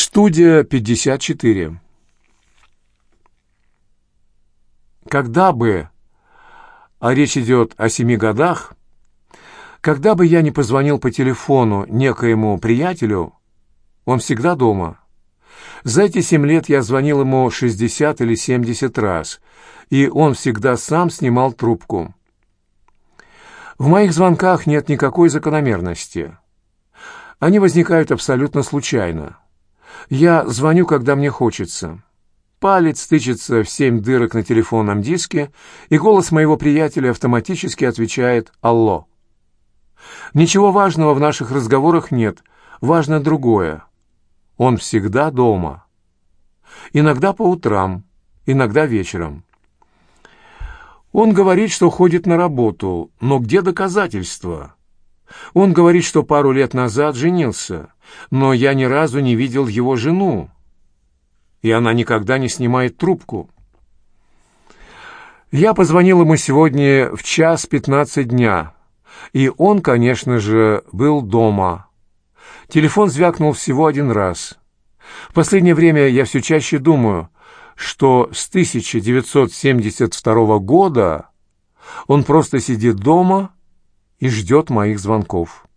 Студия 54. Когда бы, а речь идет о семи годах, когда бы я не позвонил по телефону некоему приятелю, он всегда дома. За эти семь лет я звонил ему 60 или 70 раз, и он всегда сам снимал трубку. В моих звонках нет никакой закономерности. Они возникают абсолютно случайно. Я звоню, когда мне хочется. Палец тычется в семь дырок на телефонном диске, и голос моего приятеля автоматически отвечает «Алло». Ничего важного в наших разговорах нет, важно другое. Он всегда дома. Иногда по утрам, иногда вечером. Он говорит, что ходит на работу, но где доказательства? Он говорит, что пару лет назад женился, но я ни разу не видел его жену, и она никогда не снимает трубку. Я позвонил ему сегодня в час пятнадцать дня, и он, конечно же, был дома. Телефон звякнул всего один раз. В последнее время я все чаще думаю, что с 1972 года он просто сидит дома и ждет моих звонков.